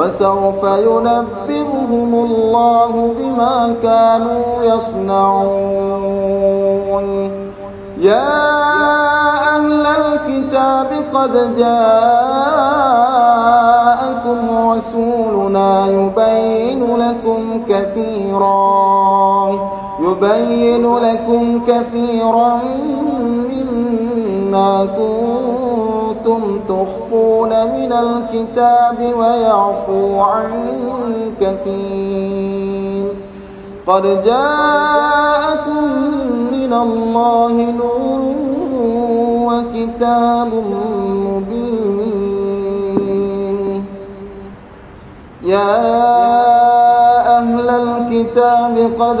وسوف ينبئهم الله بما كانوا يصنعون. يا أهل الكتاب قد جاءكم رسولنا يبين لكم كثيرا يبين لكم كثيرا مما كنتم تخفون من الكتاب ويعفو عن كثير. قد جاءكم من الله نور وكتاب مبين. يا أهل الكتاب قد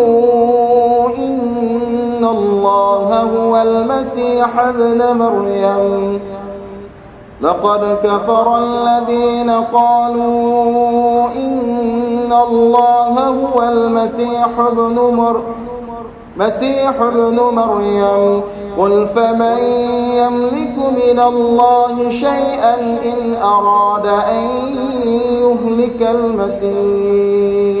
المسيح ابن مريم. لقد كفر الذين قالوا إن الله هو المسيح ابن مر مسيح ابن مريم. قل فمن يملك من الله شيئا إن أراد أن يهلك المسيح؟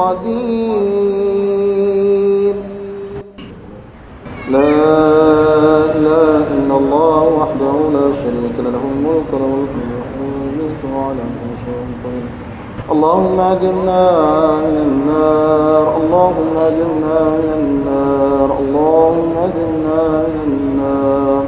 قدير. لا إله إلا الله وحده لا شريك له له الملك الحمد وعلى كل شيء قدير. اللهم أجرنا من النار اللهم أجرنا من النار اللهم أجرنا من النار.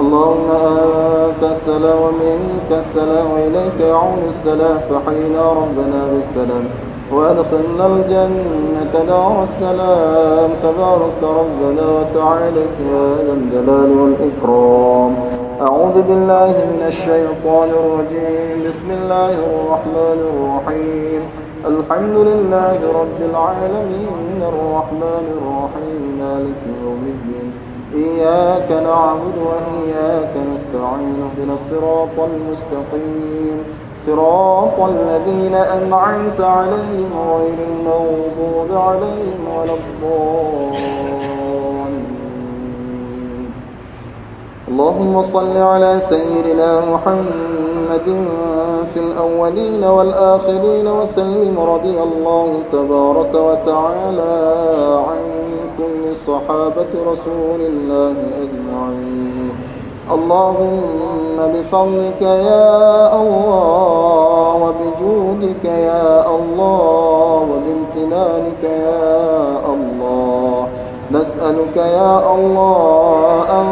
اللهم أنت السلام ومنك السلام وإليك يعود السلام فحينا ربنا بالسلام. وأدخلنا الجنة دار السلام. تبارك ربنا وتعالى يا ذا الجلال والإكرام. أعوذ بالله من الشيطان الرجيم. بسم الله الرحمن الرحيم. الحمد لله رب العالمين. الرحمن الرحيم مالك يوم الدين. إياك نعبد وإياك نستعين. اهدنا الصراط المستقيم. صراط الذين أنعمت عليهم غير المغضوب عليهم ولا الضالين. اللهم صل على سيدنا محمد في الأولين والآخرين وسلم رضي الله تبارك وتعالى عن كل صحابة رسول الله أجمعين. اللهم بفضلك يا الله وبجودك يا الله وبامتنانك يا الله نسألك يا الله أن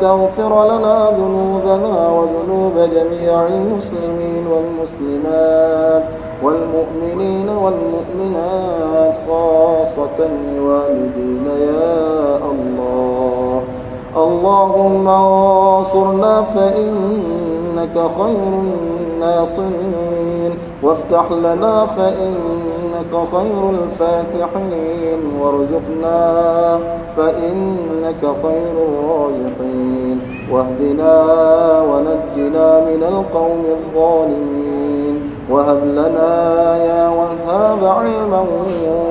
تغفر لنا ذنوبنا وذنوب جميع المسلمين والمسلمات والمؤمنين والمؤمنات خاصة لوالدينا يا الله. اللهم انصرنا فإنك خير الناصرين. وافتح لنا فإنك خير الفاتحين. وارزقنا فإنك خير الراجحين واهدنا ونجنا من القوم الظالمين. وهب لنا يا وهاب علما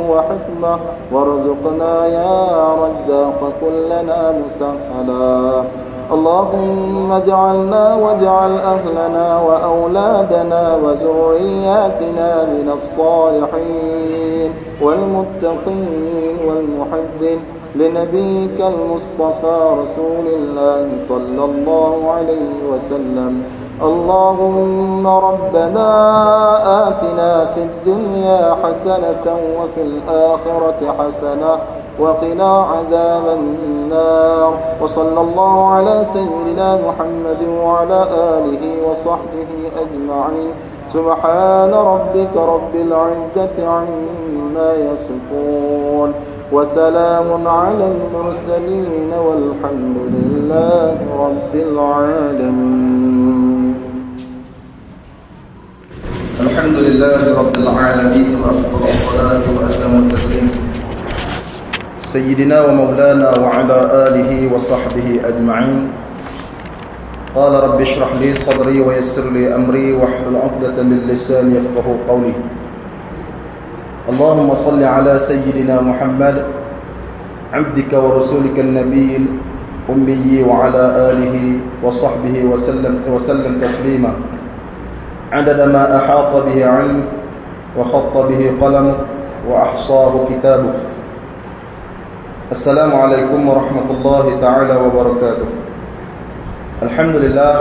وحكمة وارزقنا يا رزاق كلنا مسهلا. اللهم اجعلنا واجعل أهلنا وأولادنا وذرياتنا من الصالحين والمتقين والمحبين لنبيك المصطفى رسول الله صلى الله عليه وسلم. اللهم ربنا آتنا في الدنيا حسنة وفي الآخرة حسنة وقنا عذاب النار. وصلى الله على سيدنا محمد وعلى آله وصحبه أجمعين. سبحان ربك رب العزة عما يصفون. وسلام على المرسلين والحمد لله رب العالمين. الحمد لله رب العالمين وأفضل الصلاة وأتم التسليم. سيدنا ومولانا وعلى آله وصحبه أجمعين. قال رب اشرح لي صدري ويسر لي أمري واحلل عقدة من لساني يفقه قولي. اللهم صل على سيدنا محمد عبدك ورسولك النبي الأمي وعلى آله وصحبه وسلم, وسلم تسليما. عدد ما أحاط به علم وخط به قلم وأحصاه كتابه. السلام عليكم ورحمة الله تعالى وبركاته. الحمد لله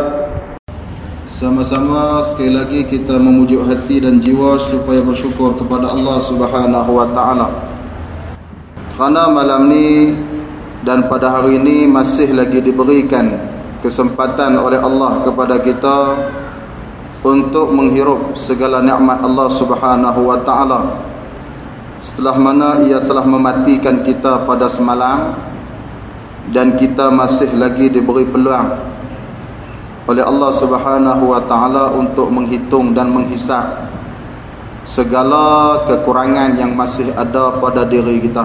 Sama-sama sekali lagi kita memujuk hati dan jiwa supaya bersyukur kepada Allah Subhanahu wa taala. Kerana malam ni dan pada hari ini masih lagi diberikan kesempatan oleh Allah kepada kita untuk menghirup segala nikmat Allah Subhanahu wa taala. Setelah mana ia telah mematikan kita pada semalam dan kita masih lagi diberi peluang oleh Allah Subhanahu wa taala untuk menghitung dan menghisap segala kekurangan yang masih ada pada diri kita.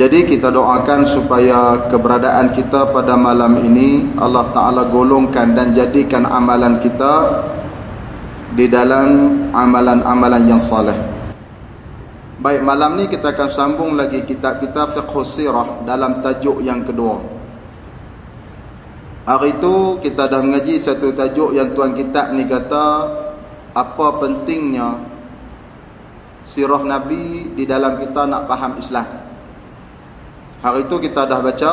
Jadi kita doakan supaya keberadaan kita pada malam ini Allah taala golongkan dan jadikan amalan kita di dalam amalan-amalan yang saleh. Baik malam ni kita akan sambung lagi kitab kita Fiqh Sirah dalam tajuk yang kedua. Hari itu kita dah mengaji satu tajuk yang tuan kitab ni kata apa pentingnya sirah Nabi di dalam kita nak faham Islam. Hari itu kita dah baca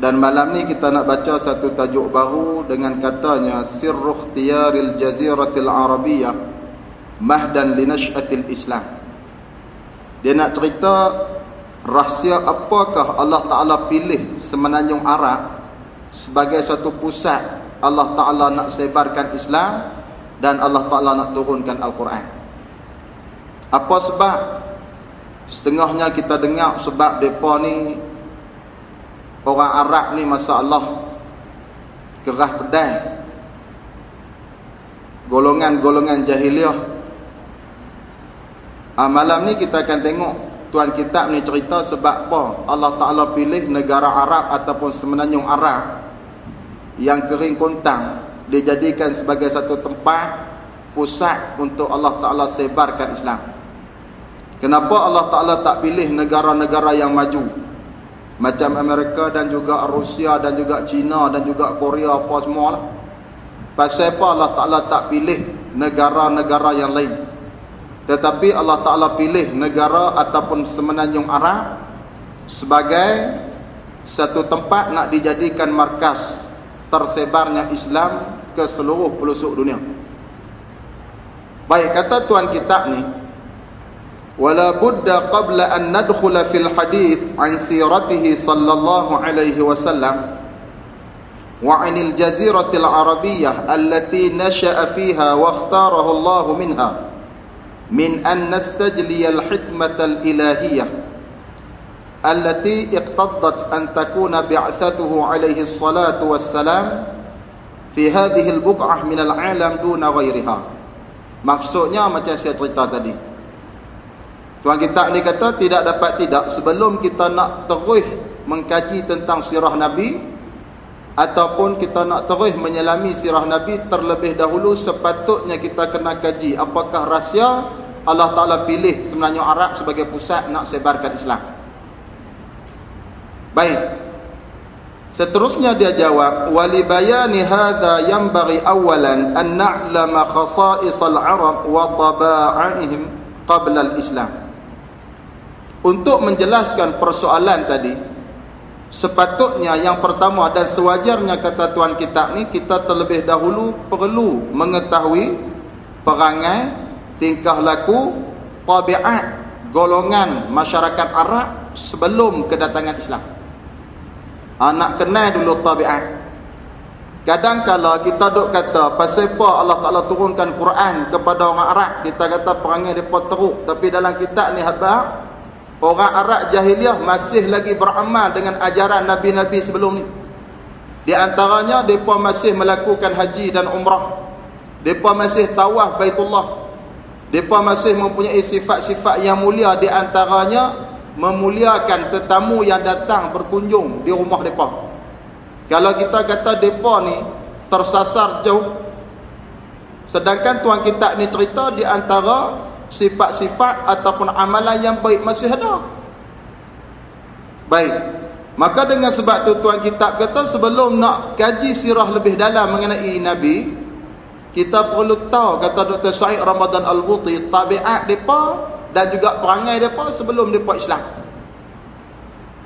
dan malam ni kita nak baca satu tajuk baru dengan katanya Sirru Ikhtiyaril Jaziratil Arabiyyah Mahdan Linash'atil Islam. Dia nak cerita rahsia apakah Allah Taala pilih semenanjung Arab sebagai satu pusat Allah Ta'ala nak sebarkan Islam dan Allah Ta'ala nak turunkan Al-Quran apa sebab setengahnya kita dengar sebab mereka ni orang Arab ni masalah Kerah pedang. Golongan-golongan jahiliah. Ha, malam ni kita akan tengok Tuan kitab ni cerita sebab apa Allah Ta'ala pilih negara Arab ataupun semenanjung Arab yang kering kontang dijadikan sebagai satu tempat pusat untuk Allah Ta'ala sebarkan Islam. Kenapa Allah Ta'ala tak pilih negara-negara yang maju? Macam Amerika dan juga Rusia dan juga China dan juga Korea apa semua lah. Pasal apa Allah Ta'ala tak pilih negara-negara yang lain? Tetapi Allah Ta'ala pilih negara ataupun semenanjung Arab sebagai satu tempat nak dijadikan markas tersebarnya Islam ke seluruh pelosok dunia. Baik kata tuan kita ni wala budda qabla an nadkhula fil hadith an siratihi sallallahu alaihi wasallam wa anil jaziratil arabiyyah allati nasha'a fiha wa ikhtarahu Allah minha min an nastajli al hikmah al ilahiyah allati iqtaddat an takuna bi'athatuhu alayhi salatu wassalam fi hadhihi al buq'ah min al alam duna ghayriha. Maksudnya macam saya cerita tadi. Tuan kita ni kata tidak dapat tidak sebelum kita nak terus mengkaji tentang sirah Nabi ataupun kita nak terus menyelami sirah Nabi terlebih dahulu sepatutnya kita kena kaji apakah rahsia Allah Taala pilih sebenarnya Arab sebagai pusat nak sebarkan Islam. Baik. Seterusnya dia jawab wali bayani hadza yanbaghi awalan an na'lama khasa'is al-arab wa taba'ihim qabla al-islam. Untuk menjelaskan persoalan tadi Sepatutnya yang pertama dan sewajarnya kata Tuan kita ni Kita terlebih dahulu perlu mengetahui Perangai, tingkah laku, tabiat Golongan masyarakat Arab sebelum kedatangan Islam. Anak kenal dulu tabiat. Kadang kala kita duk kata pasal apa Allah Taala turunkan Quran kepada orang Arab? Kita kata perangai depa teruk. Tapi dalam kitab ni habaq Orang Arab jahiliah masih lagi beramal dengan ajaran Nabi-Nabi sebelum ni. Di antaranya, mereka masih melakukan haji dan umrah. Mereka masih tawaf baitullah. Mereka masih mempunyai sifat-sifat yang mulia. Di antaranya, memuliakan tetamu yang datang berkunjung di rumah mereka. Kalau kita kata mereka ni tersasar jauh. Sedangkan tuan kita ni cerita di antara sifat-sifat ataupun amalan yang baik masih ada. Baik. Maka dengan sebab tu tuan kitab kata sebelum nak kaji sirah lebih dalam mengenai Nabi, kita perlu tahu kata Dr. Syed Ramadan Al-Buti tabiat depa dan juga perangai depa sebelum depa Islam.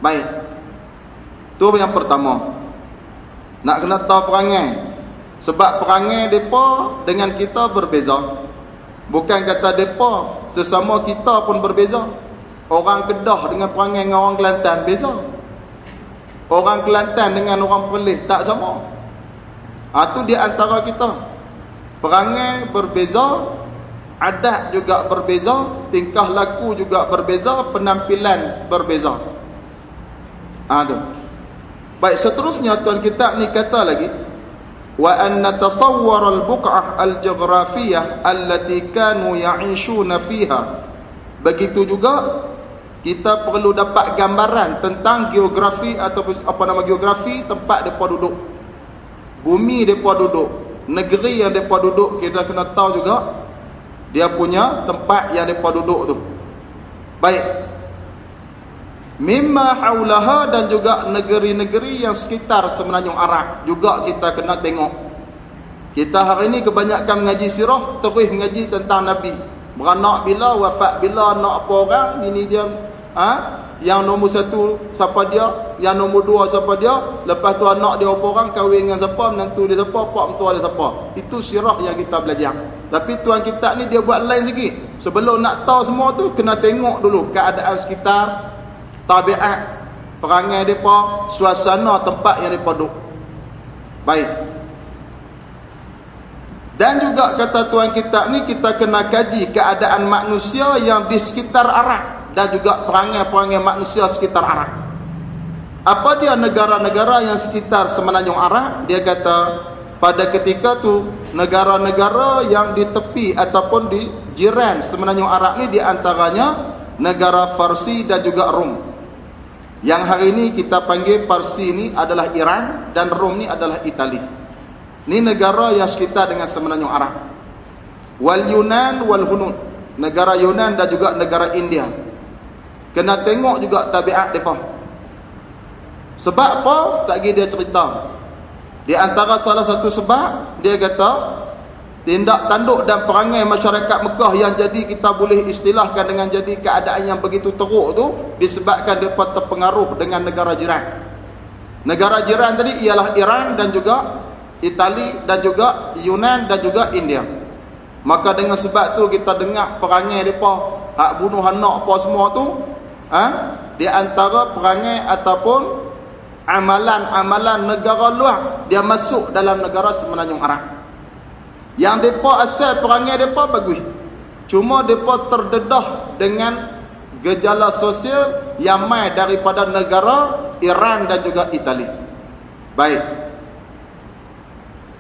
Baik. Tu yang pertama. Nak kena tahu perangai. Sebab perangai depa dengan kita berbeza. Bukan kata depa sesama kita pun berbeza. Orang Kedah dengan perangai dengan orang Kelantan beza. Orang Kelantan dengan orang Perlis tak sama. Ha, tu di antara kita. Perangai berbeza, adat juga berbeza, tingkah laku juga berbeza, penampilan berbeza. Ha, tu. Baik, seterusnya tuan kitab ni kata lagi, an natasawwara al-buq'ah al-jughrafiyah allati kanu ya'ishuna fiha. Begitu juga kita perlu dapat gambaran tentang geografi atau apa nama geografi tempat depa duduk. Bumi depa duduk. Negeri yang depa duduk kita kena tahu juga dia punya tempat yang depa duduk tu. Baik mimma haulaha dan juga negeri-negeri yang sekitar semenanjung Arab juga kita kena tengok. Kita hari ini kebanyakan mengaji sirah terus mengaji tentang Nabi. Beranak bila wafat bila nak apa orang ini dia ha? yang nombor satu siapa dia yang nombor dua siapa dia lepas tu anak dia apa orang kahwin dengan siapa menantu dia siapa pak mentua dia siapa. Itu sirah yang kita belajar. Tapi tuan kita ni dia buat lain sikit. Sebelum nak tahu semua tu kena tengok dulu keadaan sekitar tabiat perangai depa suasana tempat yang depa duduk baik dan juga kata tuan kita ni kita kena kaji keadaan manusia yang di sekitar Arab dan juga perangai-perangai manusia sekitar Arab Apa dia negara-negara yang sekitar semenanjung Arab? Dia kata pada ketika tu negara-negara yang di tepi ataupun di jiran semenanjung Arab ni di antaranya negara Farsi dan juga Rom. Yang hari ini kita panggil Farsi ni adalah Iran dan Rom ni adalah Itali. Ni negara yang sekitar dengan semenanjung Arab. Wal Yunan wal Hunun. Negara Yunan dan juga negara India. Kena tengok juga tabiat mereka. Sebab apa? Sagi dia cerita. Di antara salah satu sebab dia kata tindak tanduk dan perangai masyarakat Mekah yang jadi kita boleh istilahkan dengan jadi keadaan yang begitu teruk tu disebabkan depa terpengaruh dengan negara jiran. Negara jiran tadi ialah Iran dan juga Itali dan juga Yunan dan juga India. Maka dengan sebab tu kita dengar perangai depa hak bunuh anak apa semua tu ha? di antara perangai ataupun amalan-amalan negara luar dia masuk dalam negara semenanjung Arab. Yang depa asal perangai depa bagus. Cuma depa terdedah dengan gejala sosial yang mai daripada negara Iran dan juga Itali. Baik.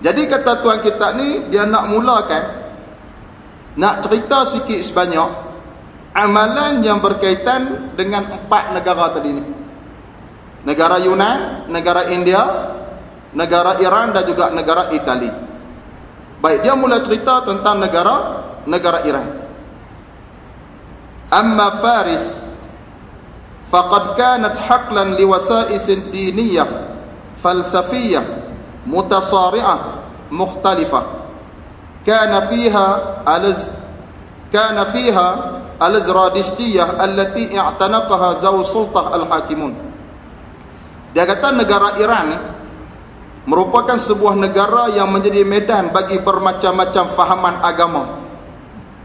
Jadi kata tuan kita ni dia nak mulakan nak cerita sikit sebanyak amalan yang berkaitan dengan empat negara tadi ni negara Yunan, negara India, negara Iran dan juga negara Itali. Baik, dia mula cerita tentang negara negara Iran. Amma Faris faqad kanat haqlan liwasa'is diniyah falsafiyah mutasari'ah mukhtalifah. Kana fiha alaz kana fiha al-Zradishtiyah allati i'tanaqaha zaw sultah al-hakimun. Dia kata negara Iran ni merupakan sebuah negara yang menjadi medan bagi bermacam-macam fahaman agama.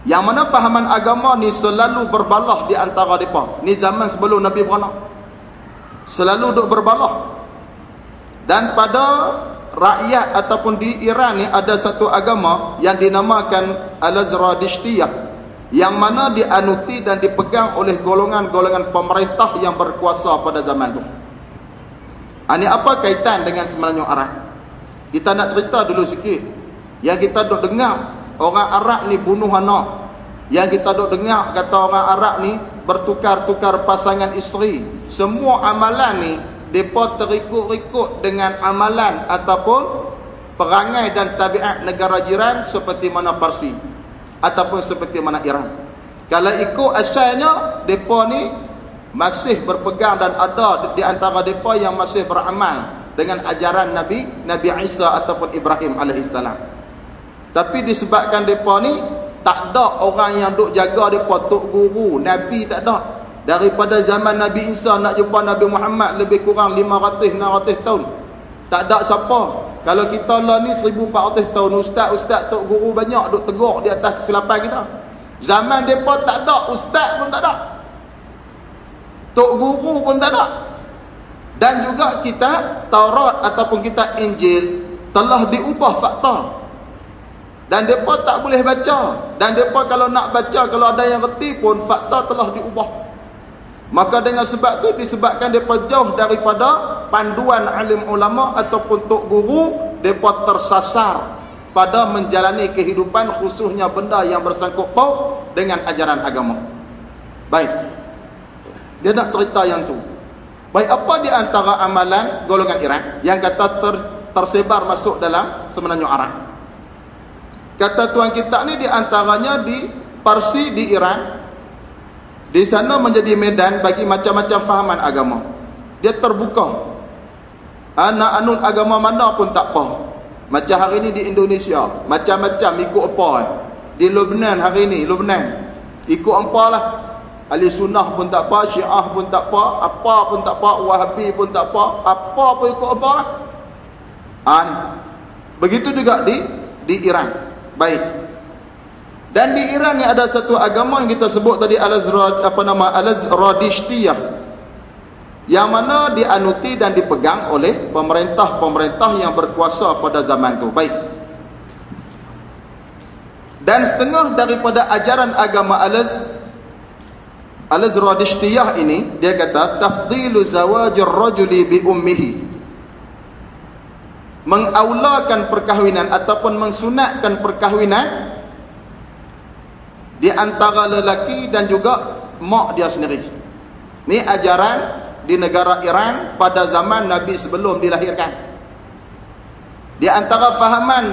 Yang mana fahaman agama ni selalu berbalah di antara mereka. Ni zaman sebelum Nabi beranak. Selalu duk berbalah. Dan pada rakyat ataupun di Iran ni ada satu agama yang dinamakan Al-Azradishtiyah. Yang mana dianuti dan dipegang oleh golongan-golongan pemerintah yang berkuasa pada zaman itu. Ini apa kaitan dengan semenanjung Arab? Kita nak cerita dulu sikit. Yang kita duk dengar orang Arab ni bunuh anak. Yang kita duk dengar kata orang Arab ni bertukar-tukar pasangan isteri. Semua amalan ni depa terikut-ikut dengan amalan ataupun perangai dan tabiat negara jiran seperti mana Parsi ataupun seperti mana Iran. Kalau ikut asalnya depa ni masih berpegang dan ada di antara mereka yang masih beramal dengan ajaran Nabi Nabi Isa ataupun Ibrahim alaihissalam. Tapi disebabkan mereka ni tak ada orang yang duk jaga mereka tok guru, nabi tak ada. Daripada zaman Nabi Isa nak jumpa Nabi Muhammad lebih kurang 500 600 tahun. Tak ada siapa. Kalau kita lah ni 1400 tahun ustaz-ustaz tok guru banyak duk tegur di atas kesilapan kita. Zaman depa tak ada, ustaz pun tak ada. Tok guru pun tak ada. Dan juga kita Taurat ataupun kita Injil telah diubah fakta. Dan depa tak boleh baca. Dan depa kalau nak baca kalau ada yang reti pun fakta telah diubah. Maka dengan sebab tu disebabkan depa jauh daripada panduan alim ulama ataupun tok guru, depa tersasar pada menjalani kehidupan khususnya benda yang bersangkut paut dengan ajaran agama. Baik. Dia nak cerita yang tu. Baik apa di antara amalan golongan Iran yang kata ter, tersebar masuk dalam semenanjung Arab. Kata tuan kita ni di antaranya di Parsi di Iran. Di sana menjadi medan bagi macam-macam fahaman agama. Dia terbuka. Anak anut agama mana pun tak apa. Macam hari ni di Indonesia, macam-macam ikut apa. Di Lebanon hari ni, Lebanon. Ikut apa lah Ahli sunnah pun tak apa, syiah pun tak apa, apa pun tak apa, wahabi pun tak apa, apa pun ikut apa. An. Begitu juga di di Iran. Baik. Dan di Iran ni ada satu agama yang kita sebut tadi Al-Azrad apa nama Al-Azradishtiyah. Yang mana dianuti dan dipegang oleh pemerintah-pemerintah yang berkuasa pada zaman itu. Baik. Dan setengah daripada ajaran agama Al-Azrad Al-Zradishtiyah ini dia kata tafdilu zawajir rajuli bi ummihi mengaulakan perkahwinan ataupun mensunatkan perkahwinan di antara lelaki dan juga mak dia sendiri. Ni ajaran di negara Iran pada zaman Nabi sebelum dilahirkan. Di antara fahaman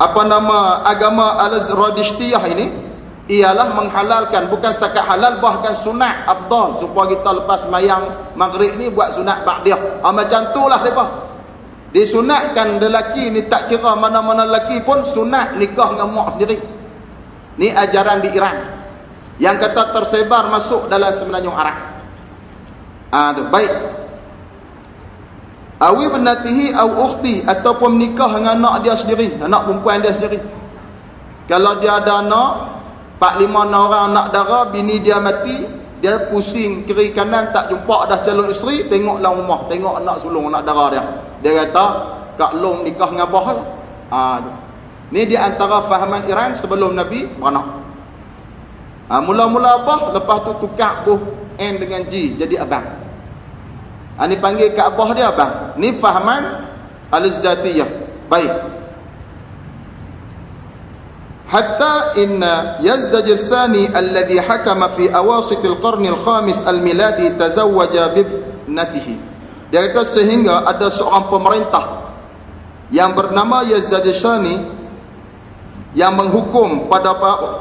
apa nama agama Al-Zradishtiyah ini ialah menghalalkan bukan setakat halal bahkan sunat afdal supaya kita lepas mayang maghrib ni buat sunat ba'diyah. Ah macam itulah depa. Disunatkan lelaki ni tak kira mana-mana lelaki pun sunat nikah dengan mak sendiri. Ni ajaran di Iran. Yang kata tersebar masuk dalam semenanjung Arab. Ah tu baik. Awi benatihi au ukhti ataupun nikah dengan anak dia sendiri, anak perempuan dia sendiri. Kalau dia ada anak, 4 5 orang anak dara, bini dia mati, dia pusing kiri kanan tak jumpa dah calon isteri, tengoklah rumah, tengok anak sulung anak dara dia. Dia kata, Kak Long nikah dengan abah lah. Ah tu. Ni di antara fahaman Iran sebelum Nabi beranak. Ha, mula-mula apa? Lepas tu tukar buh N dengan G jadi abang. Ha, ni panggil kat abah dia abang. Ni fahaman al-izdatiyah. Baik. Hatta inna Yazdaj al-Thani alladhi hakama fi awasit al-qarni al-khamis al-miladi tazawwaja bibnatihi. Dia kata sehingga ada seorang pemerintah yang bernama Yazdaj al-Thani yang menghukum pada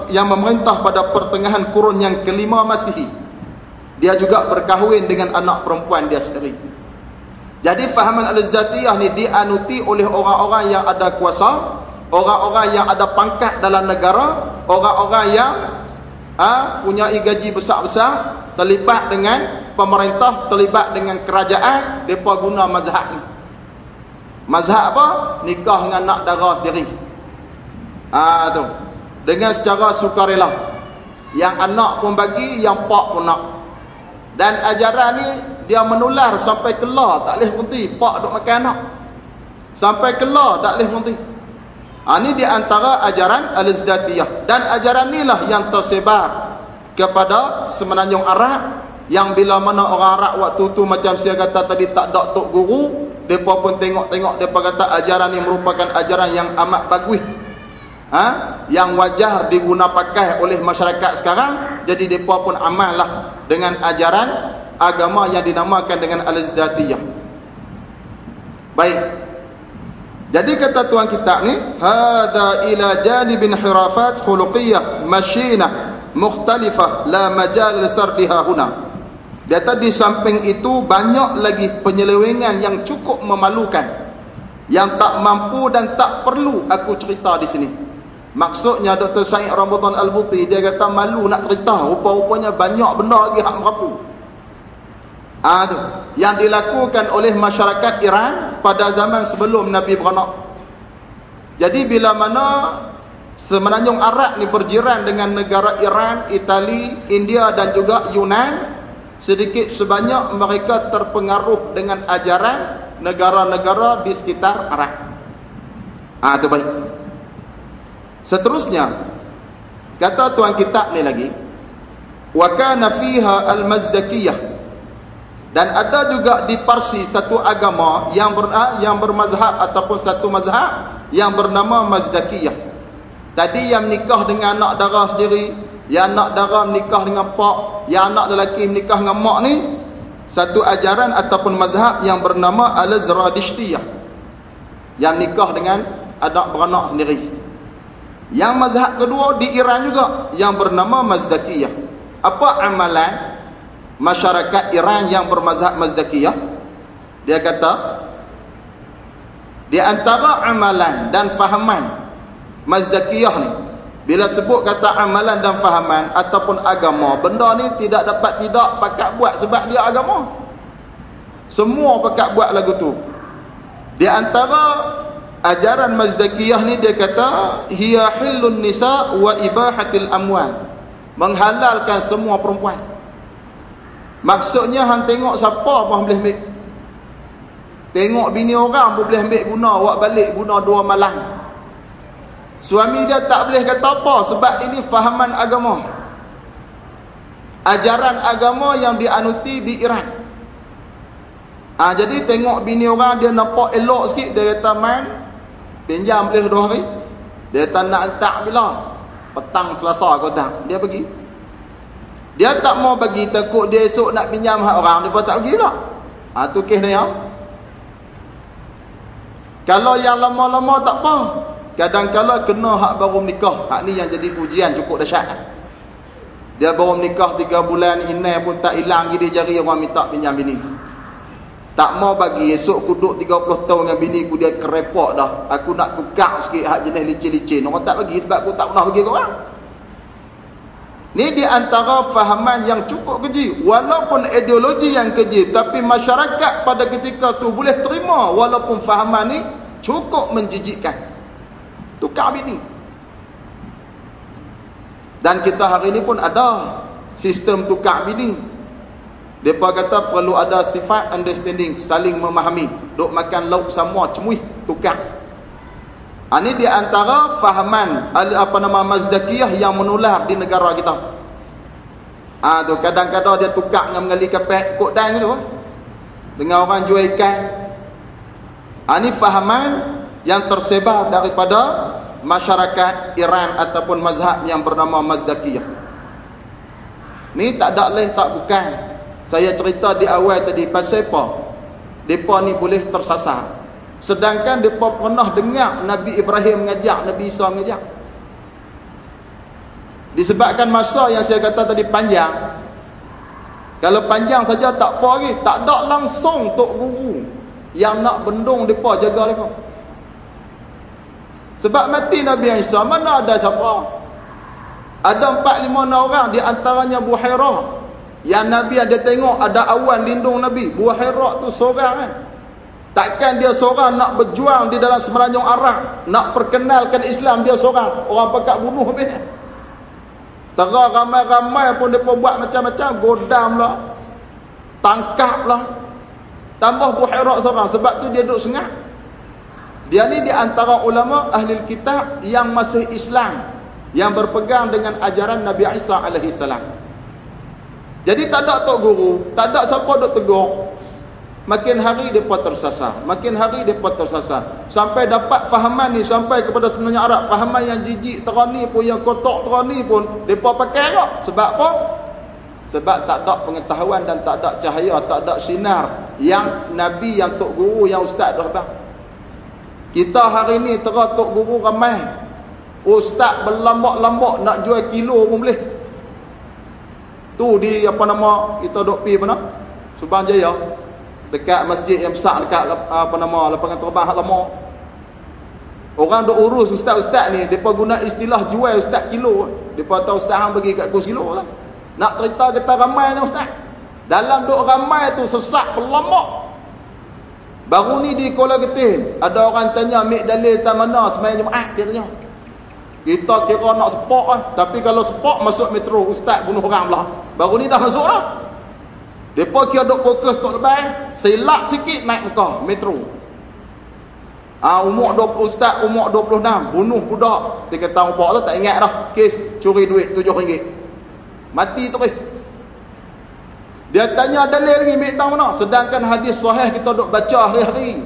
yang memerintah pada pertengahan kurun yang kelima Masihi. Dia juga berkahwin dengan anak perempuan dia sendiri. Jadi fahaman al-zatiyah ni dianuti oleh orang-orang yang ada kuasa, orang-orang yang ada pangkat dalam negara, orang-orang yang ha, punya gaji besar-besar, terlibat dengan pemerintah, terlibat dengan kerajaan, depa guna mazhab ni. Mazhab apa? Nikah dengan anak dara sendiri. Ah tu. Dengan secara sukarela. Yang anak pun bagi, yang pak pun nak. Dan ajaran ni dia menular sampai kelar tak boleh berhenti. Pak duk makan anak. Sampai kelar tak boleh berhenti. Ha, ni di antara ajaran Al-Izdatiyah. Dan ajaran ni lah yang tersebar kepada semenanjung Arab. Yang bila mana orang Arab waktu tu macam saya kata tadi tak ada tok guru. Mereka pun tengok-tengok mereka kata ajaran ni merupakan ajaran yang amat bagus ha? yang wajar diguna pakai oleh masyarakat sekarang jadi mereka pun amal lah dengan ajaran agama yang dinamakan dengan al-izdatiyah baik jadi kata tuan kitab ni hada ila janibin hirafat khuluqiyah mashina mukhtalifah la majal sardiha huna dia tadi samping itu banyak lagi penyelewengan yang cukup memalukan yang tak mampu dan tak perlu aku cerita di sini Maksudnya Dr. Syed Ramadan Al-Buti dia kata malu nak cerita rupa-rupanya banyak benda lagi hak merapu. Ah tu yang dilakukan oleh masyarakat Iran pada zaman sebelum Nabi beranak. Jadi bila mana semenanjung Arab ni berjiran dengan negara Iran, Itali, India dan juga Yunan, sedikit sebanyak mereka terpengaruh dengan ajaran negara-negara di sekitar Arab. Ah tu baik. Seterusnya kata tuan kitab ni lagi wa kana fiha al-mazdakiyah dan ada juga di Parsi satu agama yang ber, ah, yang bermazhab ataupun satu mazhab yang bernama Mazdakiyah. Tadi yang nikah dengan anak dara sendiri, yang anak dara menikah dengan pak, yang anak lelaki menikah dengan mak ni satu ajaran ataupun mazhab yang bernama Al-Zradishtiyah. Yang nikah dengan anak beranak sendiri. Yang mazhab kedua di Iran juga yang bernama Mazdakiyah. Apa amalan masyarakat Iran yang bermazhab Mazdakiyah? Dia kata di antara amalan dan fahaman Mazdakiyah ni bila sebut kata amalan dan fahaman ataupun agama, benda ni tidak dapat tidak pakat buat sebab dia agama. Semua pakat buat lagu tu. Di antara ajaran mazdakiyah ni dia kata hiya hillun nisa wa ibahatil amwal menghalalkan semua perempuan maksudnya hang tengok siapa pun boleh ambil tengok bini orang pun boleh ambil guna awak balik guna dua malam suami dia tak boleh kata apa sebab ini fahaman agama ajaran agama yang dianuti di Iran. Ha, jadi tengok bini orang dia nampak elok sikit dia kata main pinjam boleh dua hari. Dia tak nak hantar bila? Petang Selasa kau tak. Dia pergi. Dia tak mau bagi takut dia esok nak pinjam hak orang dia pun tak pergi lah. Ah ha, tu kes dia. Kalau yang lama-lama tak apa. Kadang-kadang kena hak baru nikah. Hak ni yang jadi pujian cukup dahsyat. Dia baru nikah 3 bulan ini pun tak hilang lagi dia jari orang minta pinjam bini. Tak mau bagi esok aku duduk 30 tahun dengan bini aku dia kerepok dah. Aku nak tukar sikit hak jenis licin-licin. Orang tak bagi sebab aku tak pernah bagi kau orang. Ni di antara fahaman yang cukup keji. Walaupun ideologi yang keji. Tapi masyarakat pada ketika tu boleh terima. Walaupun fahaman ni cukup menjijikkan. Tukar bini. Dan kita hari ni pun ada sistem tukar bini. Depa kata perlu ada sifat understanding, saling memahami. Duk makan lauk sama, cemuih, tukar. Ini ha, di antara fahaman apa nama Mazdakiyah yang menular di negara kita. Ah ha, tu kadang-kadang dia tukar dengan mengali kapek kok dan tu. Dengan orang jual ikan. Ini ha, fahaman yang tersebar daripada masyarakat Iran ataupun mazhab yang bernama Mazdakiyah. Ni tak ada lain tak bukan saya cerita di awal tadi pasal apa? Depa ni boleh tersasar. Sedangkan depa pernah dengar Nabi Ibrahim mengajak, Nabi Isa mengajak. Disebabkan masa yang saya kata tadi panjang. Kalau panjang saja tak apa lagi, tak ada langsung tok guru yang nak bendung depa jaga depa. Sebab mati Nabi Isa mana ada siapa? Ada empat lima orang di antaranya Buhairah yang Nabi ada tengok ada awan lindung Nabi. Buah herak tu seorang kan. Takkan dia seorang nak berjuang di dalam semenanjung Arab. Nak perkenalkan Islam dia seorang. Orang pekat bunuh habis. Tera ramai-ramai pun dia buat macam-macam. Godam lah. Tangkap lah. Tambah buah herak seorang. Sebab tu dia duduk sengah. Dia ni di antara ulama ahli kitab yang masih Islam. Yang berpegang dengan ajaran Nabi Isa salam. Jadi tak ada tok guru, tak ada siapa dok tegur. Makin hari depa tersasar, makin hari depa tersasar. Sampai dapat fahaman ni sampai kepada sebenarnya Arab, fahaman yang jijik terani pun yang kotak terani pun depa pakai tak? Sebab apa? Sebab tak ada pengetahuan dan tak ada cahaya, tak ada sinar yang nabi yang tok guru yang ustaz dah bang. Kita hari ni tera tok guru ramai. Ustaz berlambak-lambak nak jual kilo pun boleh. Tu di apa nama kita dok pi mana? Subang Jaya. Dekat masjid yang besar dekat apa nama lapangan terbang hak lama. Orang dok urus ustaz-ustaz ni, depa guna istilah jual ustaz kilo. Depa tahu ustaz hang bagi kat kos kilo lah. Nak cerita kita ramai ni ustaz. Dalam dok ramai tu sesak berlama. Baru ni di Kuala Getih, ada orang tanya mik dalil tak mana sembahyang Jumaat dia tanya. Kita kira nak sepak kan. Tapi kalau sepak masuk metro. Ustaz bunuh orang lah. Baru ni dah masuk lah. Mereka kira duk fokus tok lebay. Silap sikit naik muka metro. Ah umur 20 ustaz umur 26 bunuh budak. Kata umur lah tak ingat dah. Kes curi duit RM7. Mati tu eh. Dia tanya dalil lagi ambil tahu mana. Sedangkan hadis sahih kita duk baca hari-hari.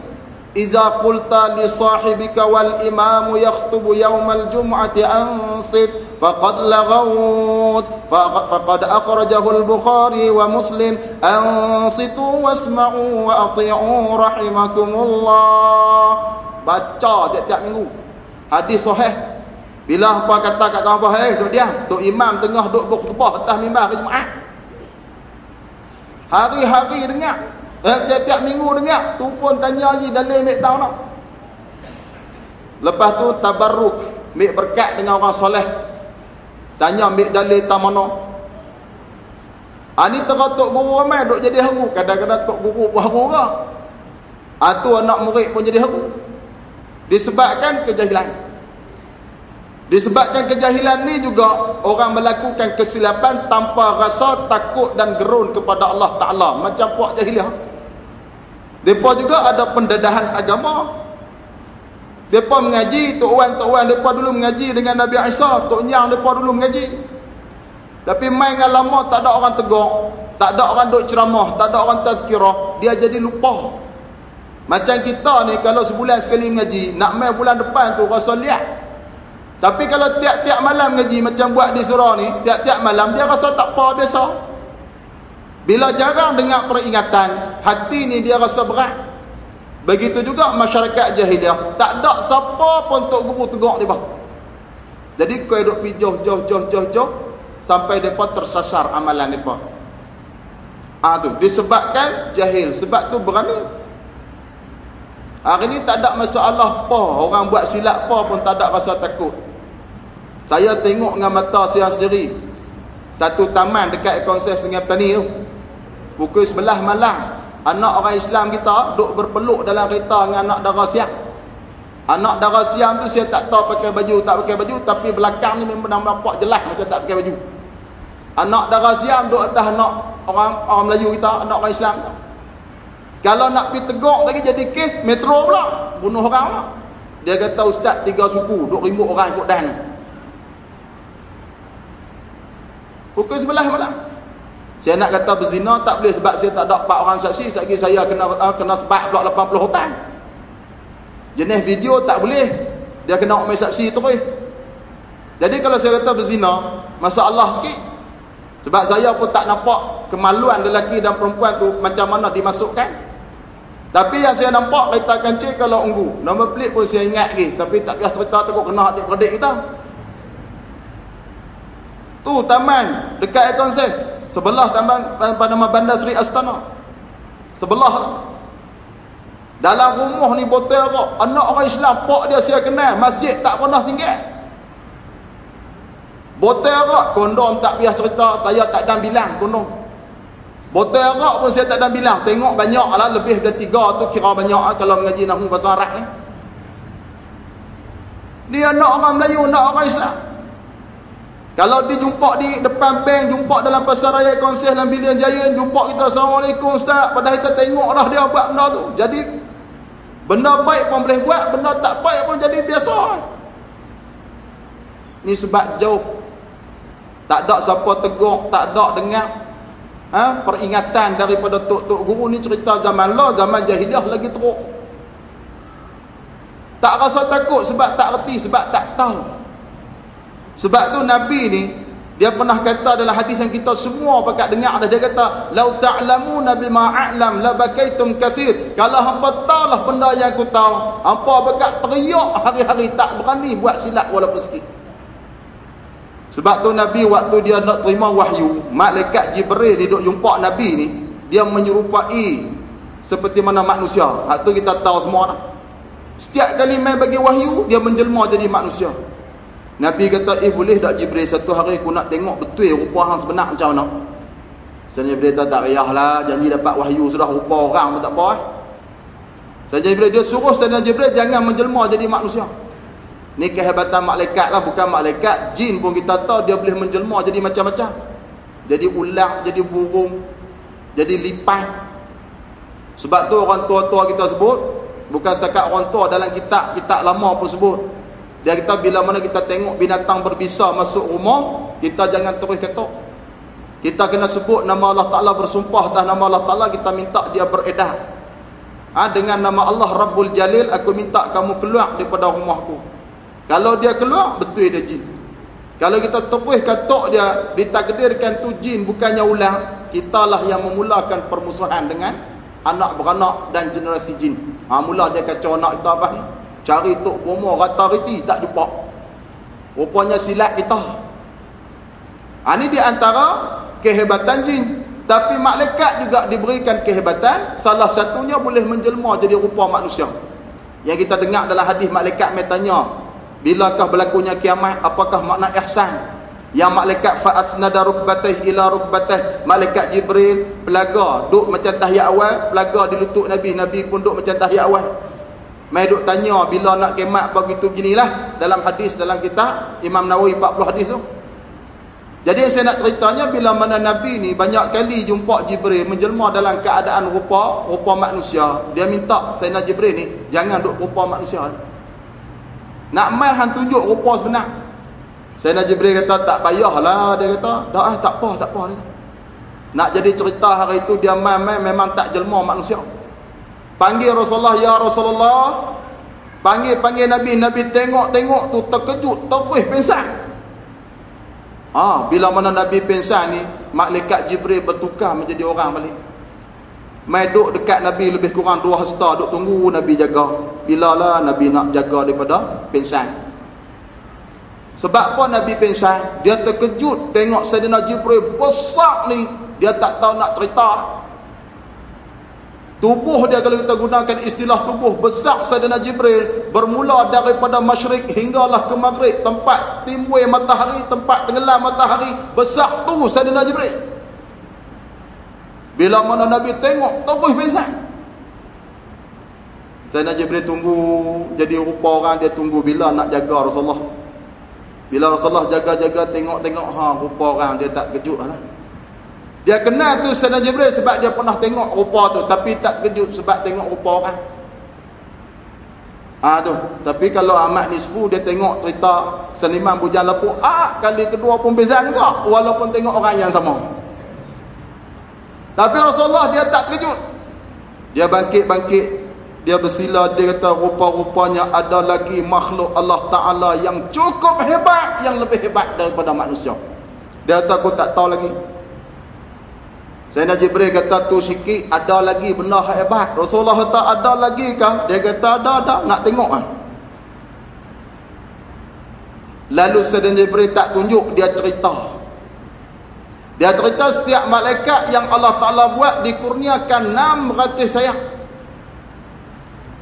إذا قلت لصاحبك والإمام يخطب يوم الجمعة أنصت فقد لغوت فقد أخرجه البخاري ومسلم أنصتوا واسمعوا وأطيعوا رحمكم الله baca tiap-tiap minggu hadis sahih bila apa kata kat kawan apa hey duk diam duk imam tengah duk berkhutbah atas mimbar Jumaat hari-hari dengar Eh, tiap-tiap minggu dengar, tu pun tanya lagi dalil mek tahu nak. Lepas tu tabarruk, mek berkat dengan orang soleh. Tanya mek dalil tak mana. Ani ah, teratuk guru ramai duk jadi haru. Kadang-kadang tok guru pun haru ke. Atu ah, anak murid pun jadi haru. Disebabkan kejahilan. Disebabkan kejahilan ni juga orang melakukan kesilapan tanpa rasa takut dan gerun kepada Allah Ta'ala. Macam puak jahiliah. Mereka juga ada pendedahan agama. Mereka mengaji, Tok Wan, Tok Wan, mereka dulu mengaji dengan Nabi Isa. Tok Nyang, mereka dulu mengaji. Tapi main dengan lama tak ada orang tegur. Tak ada orang duk ceramah. Tak ada orang tazkirah. Dia jadi lupa. Macam kita ni kalau sebulan sekali mengaji. Nak main bulan depan tu rasa lihat. Tapi kalau tiap-tiap malam mengaji macam buat di surah ni. Tiap-tiap malam dia rasa tak apa biasa. Bila jarang dengar peringatan. Hati ni dia rasa berat. Begitu juga masyarakat jahiliah. Tak ada siapa pun untuk guru tegur dia. Jadi kau duduk pergi jauh, jauh, jauh, jauh, jauh. Sampai mereka tersasar amalan mereka. Ah tu disebabkan jahil. Sebab tu berani. Hari ni tak ada masalah apa. Orang buat silap apa pun tak ada rasa takut. Saya tengok dengan mata saya sendiri. Satu taman dekat konsep Sungai Petani tu. Pukul sebelah malam. Anak orang Islam kita duduk berpeluk dalam kereta dengan anak darah siap. Anak darah siam tu saya tak tahu pakai baju tak pakai baju. Tapi belakang ni memang nampak jelas macam tak pakai baju. Anak darah siam duduk atas anak orang orang Melayu kita, anak orang Islam kita. Kalau nak pergi tegak lagi jadi kes, metro pula. Bunuh orang pula. Dia kata ustaz tiga suku, duk rimut orang ikut dan. Pukul sebelah malam. Saya nak kata berzina tak boleh sebab saya tak ada empat orang saksi. Sekali saya kena uh, kena sebat pula 80 hutang. Jenis video tak boleh. Dia kena main saksi terus. Jadi kalau saya kata berzina, masalah sikit. Sebab saya pun tak nampak kemaluan lelaki dan perempuan tu macam mana dimasukkan. Tapi yang saya nampak kereta kancil kalau unggu. Nombor pelik pun saya ingat lagi. Tapi tak kira cerita tu kena adik-adik kita. Tu taman dekat Ekonsen. Sebelah taman pada nama Bandar Seri Astana. Sebelah dalam rumah ni botol kok. Anak orang Islam pak dia saya kenal. Masjid tak pernah tinggal. Botol kok. Kondom tak biar cerita. Saya tak dan bilang kondom. Botol arak pun saya tak ada bilang. Tengok banyak lah. Lebih dari tiga tu kira banyak lah. Kalau mengaji nahu bahasa Arab ni. Dia nak orang Melayu, nak orang Islam. Kalau dia jumpa di depan bank, jumpa dalam pasar raya konser dalam bilion jaya, jumpa kita, Assalamualaikum Ustaz. Padahal kita tengok dah dia buat benda tu. Jadi, benda baik pun boleh buat, benda tak baik pun jadi biasa. Ni sebab jauh. Tak ada siapa tegur, tak ada dengar ha? peringatan daripada tok-tok guru ni cerita zaman lah zaman jahiliah lagi teruk tak rasa takut sebab tak reti sebab tak tahu sebab tu Nabi ni dia pernah kata dalam hadis yang kita semua pakat dengar dah dia kata lau ta'lamuna bima a'lam la bakaitum kathir kalau hangpa tahulah benda yang aku tahu hangpa pakat teriak hari-hari tak berani buat silap walaupun sikit sebab tu Nabi waktu dia nak terima wahyu, malaikat Jibril dia duk jumpa Nabi ni, dia menyerupai seperti mana manusia. Hak tu kita tahu semua dah. Setiap kali mai bagi wahyu, dia menjelma jadi manusia. Nabi kata, "Eh boleh tak Jibril satu hari aku nak tengok betul rupa hang sebenar macam mana?" Saya Jibril "Tak payahlah, janji dapat wahyu sudah rupa orang pun tak apa." Eh. Saya Jibril dia suruh saya Jibril jangan menjelma jadi manusia. Ni kehebatan malaikat lah bukan malaikat. Jin pun kita tahu dia boleh menjelma jadi macam-macam. Jadi ular, jadi burung, jadi lipat. Sebab tu orang tua-tua kita sebut, bukan setakat orang tua dalam kitab-kitab lama pun sebut. Dia kata bila mana kita tengok binatang berbisa masuk rumah, kita jangan terus ketuk. Kita kena sebut nama Allah Ta'ala bersumpah atas nama Allah Ta'ala, kita minta dia beredar. Ha, dengan nama Allah Rabbul Jalil, aku minta kamu keluar daripada rumahku. Kalau dia keluar, betul dia jin. Kalau kita tepuh katok dia, ditakdirkan tu jin bukannya ulang, kitalah yang memulakan permusuhan dengan anak beranak dan generasi jin. Ha, mula dia kacau anak kita apa ni? Cari tok bomo rata riti, tak jumpa. Rupanya silat kita. Ha, ini di antara kehebatan jin. Tapi malaikat juga diberikan kehebatan. Salah satunya boleh menjelma jadi rupa manusia. Yang kita dengar dalam hadis malaikat tanya Bilakah berlakunya kiamat? Apakah makna ihsan? Yang malaikat fa asnada rukbatih ila rukbatih. Malaikat Jibril pelaga duk macam tahiyat awal, pelaga di lutut Nabi, Nabi pun duk macam tahiyat awal. Mai duk tanya bila nak kiamat begitu beginilah dalam hadis dalam kitab Imam Nawawi 40 hadis tu. Jadi saya nak ceritanya bila mana Nabi ni banyak kali jumpa Jibril menjelma dalam keadaan rupa rupa manusia. Dia minta Sayyidina Jibril ni jangan duk rupa manusia. Nak mai hang tunjuk rupa sebenar. Sayyidina Jibril kata tak payahlah dia kata. Tak eh, tak apa, tak apa dia. Nak jadi cerita hari itu dia main-main memang tak jelma manusia. Panggil Rasulullah, ya Rasulullah. Panggil-panggil Nabi, Nabi tengok-tengok tu terkejut, terus pingsan. Ha, bila mana Nabi pingsan ni, malaikat Jibril bertukar menjadi orang balik. Mai duduk dekat Nabi lebih kurang dua hasta duduk tunggu Nabi jaga. Bila lah Nabi nak jaga daripada pingsan. Sebab apa Nabi pingsan? Dia terkejut tengok Sayyidina Jibril besar ni. Dia tak tahu nak cerita. Tubuh dia kalau kita gunakan istilah tubuh besar Sayyidina Jibril. Bermula daripada masyrik hinggalah ke maghrib. Tempat timbul matahari, tempat tenggelam matahari. Besar tu Sayyidina Jibril. Bila mana Nabi tengok, terus pingsan. Sayyidina Jibril tunggu jadi rupa orang dia tunggu bila nak jaga Rasulullah. Bila Rasulullah jaga-jaga tengok-tengok ha rupa orang dia tak kejut lah. Dia kenal tu Sayyidina Jibril sebab dia pernah tengok rupa tu tapi tak kejut sebab tengok rupa orang. Ah tu. Tapi kalau Ahmad Nisfu dia tengok cerita seniman bujang lepuk, ah kali kedua pun beza juga walaupun tengok orang yang sama. Tapi Rasulullah dia tak terkejut. Dia bangkit-bangkit. Dia bersila, dia kata rupa-rupanya ada lagi makhluk Allah Ta'ala yang cukup hebat, yang lebih hebat daripada manusia. Dia kata aku tak tahu lagi. Sayyidina Jibril kata tu sikit, ada lagi benda hebat. Rasulullah kata ada lagi kan? Dia kata ada, ada. Nak tengok kan? Lalu Sayyidina Jibril tak tunjuk, dia cerita. Dia cerita setiap malaikat yang Allah Ta'ala buat dikurniakan 600 sayap.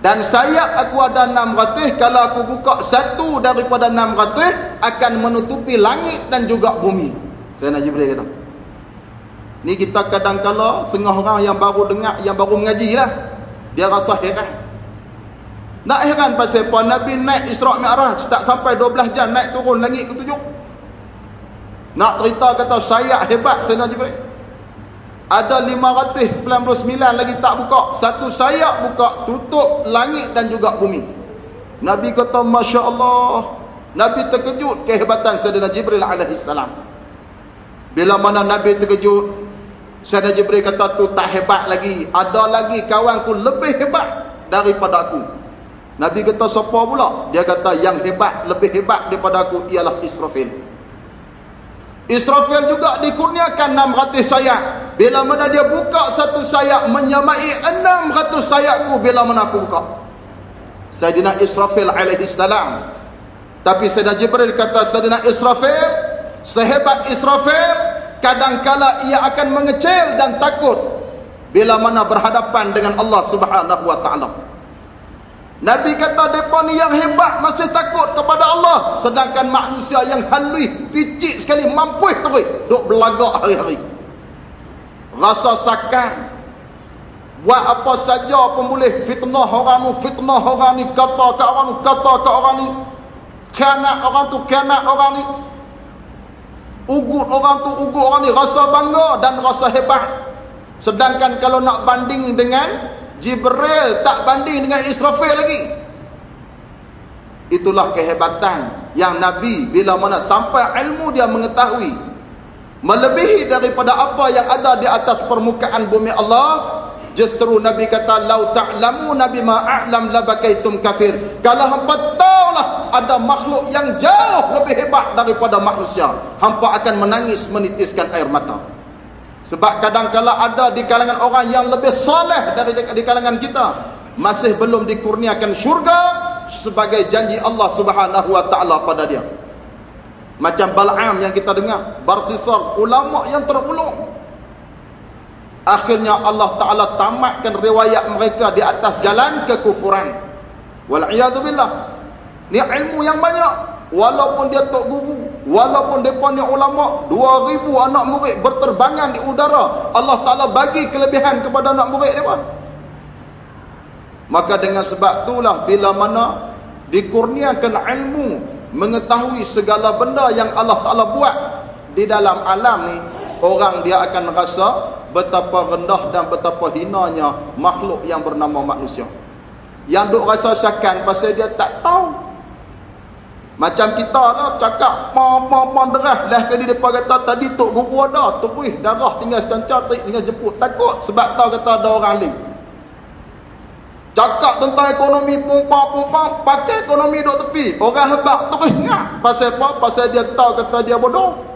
Dan sayap aku ada 600, kalau aku buka satu daripada 600, akan menutupi langit dan juga bumi. Nak Jibril kata. Ni kita kadang-kadang setengah orang yang baru dengar, yang baru mengaji lah. Dia rasa heran. Nak heran pasal apa? Nabi naik Isra' Mi'raj, tak sampai 12 jam naik turun langit ke tujuh. Nak cerita kata sayap hebat Sayyidina Jibril. Ada 599 lagi tak buka. Satu sayap buka, tutup langit dan juga bumi. Nabi kata, Masya Allah. Nabi terkejut kehebatan Sayyidina Jibril AS. Bila mana Nabi terkejut, Sayyidina Jibril kata, tu tak hebat lagi. Ada lagi kawanku lebih hebat daripada aku. Nabi kata, siapa pula? Dia kata, yang hebat, lebih hebat daripada aku ialah Israfil. Israfil juga dikurniakan 600 sayap. Bila mana dia buka satu sayap menyamai 600 sayapku bila mana aku buka. Sayyidina Israfil alaihi salam. Tapi Sayyidina Jibril kata Sayyidina Israfil, sehebat Israfil, kadangkala ia akan mengecil dan takut bila mana berhadapan dengan Allah Subhanahu wa taala. Nabi kata mereka ni yang hebat masih takut kepada Allah. Sedangkan manusia yang halus, picik sekali, mampu terus. Duk belagak hari-hari. Rasa sakan. Buat apa saja pun boleh fitnah orang ni, fitnah orang ni, kata ke orang ni, kata ke orang ni. Kianat orang tu, kianat orang ni. Ugut orang tu, ugut orang ni. Rasa bangga dan rasa hebat. Sedangkan kalau nak banding dengan Jibril tak banding dengan Israfil lagi. Itulah kehebatan yang Nabi bila mana sampai ilmu dia mengetahui melebihi daripada apa yang ada di atas permukaan bumi Allah. Justru Nabi kata lau ta'lamu nabi ma a'lam labakaitum kafir. Kalau hampa tahulah ada makhluk yang jauh lebih hebat daripada manusia, hampa akan menangis menitiskan air mata. Sebab kadang-kala ada di kalangan orang yang lebih soleh dari di kalangan kita. Masih belum dikurniakan syurga sebagai janji Allah subhanahu wa ta'ala pada dia. Macam Bal'am yang kita dengar. Barsisar ulama yang terulung. Akhirnya Allah Ta'ala tamatkan riwayat mereka di atas jalan kekufuran. Wal'iyadzubillah. Ni ilmu yang banyak walaupun dia tok guru walaupun depa ni ulama 2000 anak murid berterbangan di udara Allah Taala bagi kelebihan kepada anak murid depa maka dengan sebab itulah bila mana dikurniakan ilmu mengetahui segala benda yang Allah Taala buat di dalam alam ni orang dia akan rasa betapa rendah dan betapa hinanya makhluk yang bernama manusia yang duk rasa syakan pasal dia tak tahu Macam kita lah cakap pom-pom-pom derah lah kali depan kata tadi tok guru ada tubuh darah tinggal secancar tinggal jemput takut sebab tahu kata ada orang lain. Cakap tentang ekonomi pom-pom-pom pakai ekonomi duk tepi. Orang hebat terus ngak. Pasal apa? Pasal dia tahu kata dia bodoh.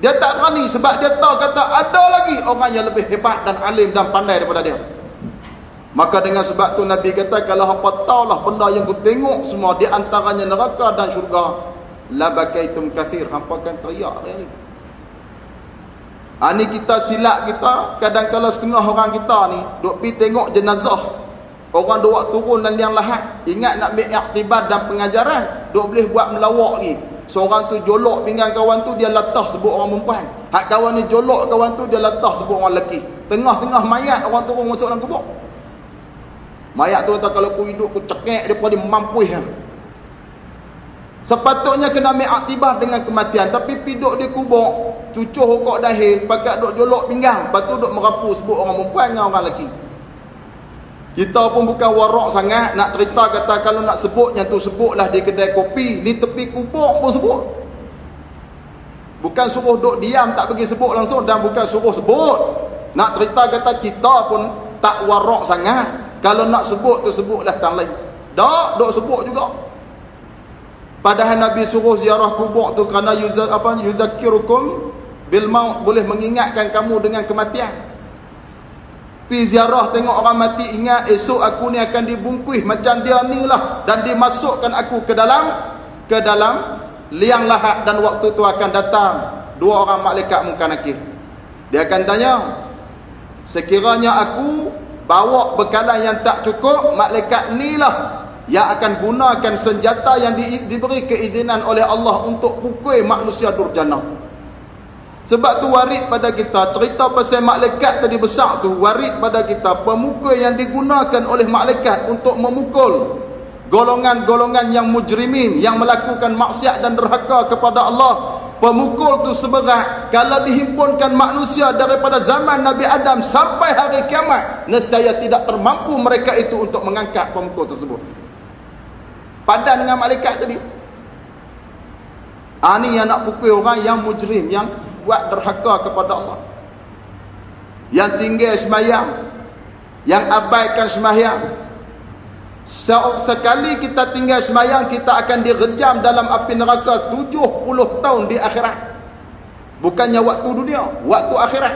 Dia tak berani sebab dia tahu kata ada lagi orang yang lebih hebat dan alim dan pandai daripada dia. Maka dengan sebab tu Nabi kata kalau hangpa tahulah benda yang ku tengok semua di antaranya neraka dan syurga la bakaitum kathir. Hangpa akan teriak hari Ani ha, kita silap kita kadang kala setengah orang kita ni duk pi tengok jenazah orang duk turun dan liang lahat ingat nak ambil iktibar dan pengajaran duk boleh buat melawak lagi seorang tu jolok pinggang kawan tu dia latah sebut orang perempuan. Hak kawan ni jolok kawan tu dia latah sebut orang lelaki. Tengah-tengah mayat orang turun masuk dalam kubur. Mayat tu kata kalau aku hidup aku cekek daripada mampu ya. Sepatutnya kena ambil aktibar dengan kematian. Tapi piduk di kubur, cucuh hukuk dahil, pakat duk jolok pinggang, lepas tu duk merapu sebut orang perempuan dengan orang lelaki. Kita pun bukan warak sangat nak cerita kata kalau nak sebut yang tu sebutlah di kedai kopi, di tepi kubur pun sebut. Bukan suruh duk diam tak pergi sebut langsung dan bukan suruh sebut. Nak cerita kata kita pun tak warak sangat. Kalau nak sebut tu sebutlah tang lain. Tak, dok sebut juga. Padahal Nabi suruh ziarah kubur tu kerana yuzakirukum bil maut boleh mengingatkan kamu dengan kematian. Pi ziarah tengok orang mati ingat esok aku ni akan dibungkus. Macam dia ni lah. Dan dimasukkan aku ke dalam ke dalam liang lahat dan waktu tu akan datang. Dua orang malaikat muka nakir. Dia akan tanya sekiranya aku bawa bekalan yang tak cukup malaikat ni lah yang akan gunakan senjata yang di, diberi keizinan oleh Allah untuk pukul manusia durjana sebab tu warid pada kita cerita pasal malaikat tadi besar tu warid pada kita pemukul yang digunakan oleh malaikat untuk memukul golongan-golongan yang mujrimin yang melakukan maksiat dan derhaka kepada Allah Pemukul tu seberat kalau dihimpunkan manusia daripada zaman Nabi Adam sampai hari kiamat nescaya tidak termampu mereka itu untuk mengangkat pemukul tersebut. Padan dengan malaikat tadi. Ani ah, yang nak pukul orang yang mujrim yang buat derhaka kepada Allah. Yang tinggal sembahyang, yang abaikan sembahyang, Sekali kita tinggal semayang Kita akan direjam dalam api neraka 70 tahun di akhirat. Bukannya waktu dunia Waktu akhirat.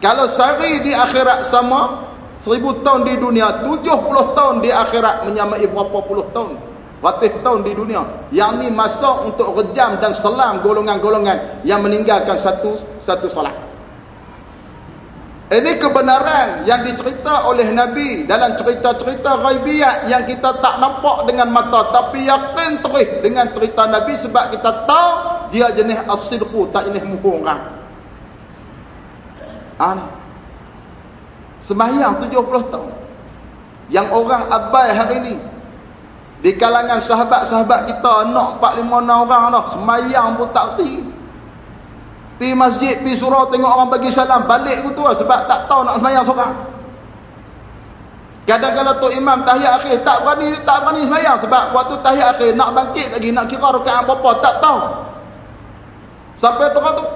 Kalau sehari di akhirat sama Seribu tahun di dunia 70 tahun di akhirat Menyamai berapa puluh tahun Ratus tahun di dunia Yang ni masa untuk rejam dan selam golongan-golongan Yang meninggalkan satu satu salat ini kebenaran yang dicerita oleh Nabi dalam cerita-cerita ghaibiyat yang kita tak nampak dengan mata tapi yakin terus dengan cerita Nabi sebab kita tahu dia jenis as-sidqu tak jenis muhung orang. An Sembahyang 70 tahun. Yang orang abai hari ini di kalangan sahabat-sahabat kita nak 4 5 orang dah sembahyang pun tak reti. Pi masjid, pi surau tengok orang bagi salam, balik aku tu lah sebab tak tahu nak semayang seorang. Kadang-kadang tu imam tahiyat akhir tak berani tak berani semayang sebab waktu tahiyat akhir nak bangkit lagi nak kira rakaat berapa tak tahu. Sampai tu tu.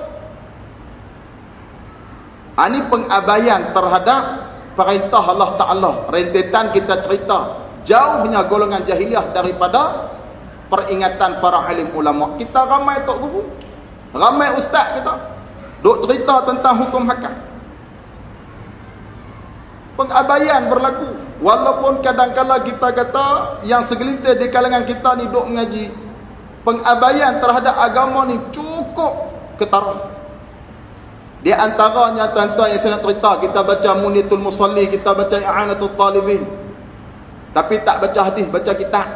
Ini ha, pengabaian terhadap perintah Allah Ta'ala. Rentetan kita cerita. Jauhnya golongan jahiliah daripada peringatan para alim ulama. Kita ramai tak guru. Ramai ustaz kita duk cerita tentang hukum hakam. Pengabaian berlaku walaupun kadang-kala kita kata yang segelintir di kalangan kita ni duk mengaji pengabaian terhadap agama ni cukup ketara. Di antaranya tuan-tuan yang saya nak cerita kita baca Munitul Musalli, kita baca I'anatul Talibin. Tapi tak baca hadis, baca kitab.